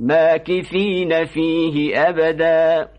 ماكثين فيه أبداً.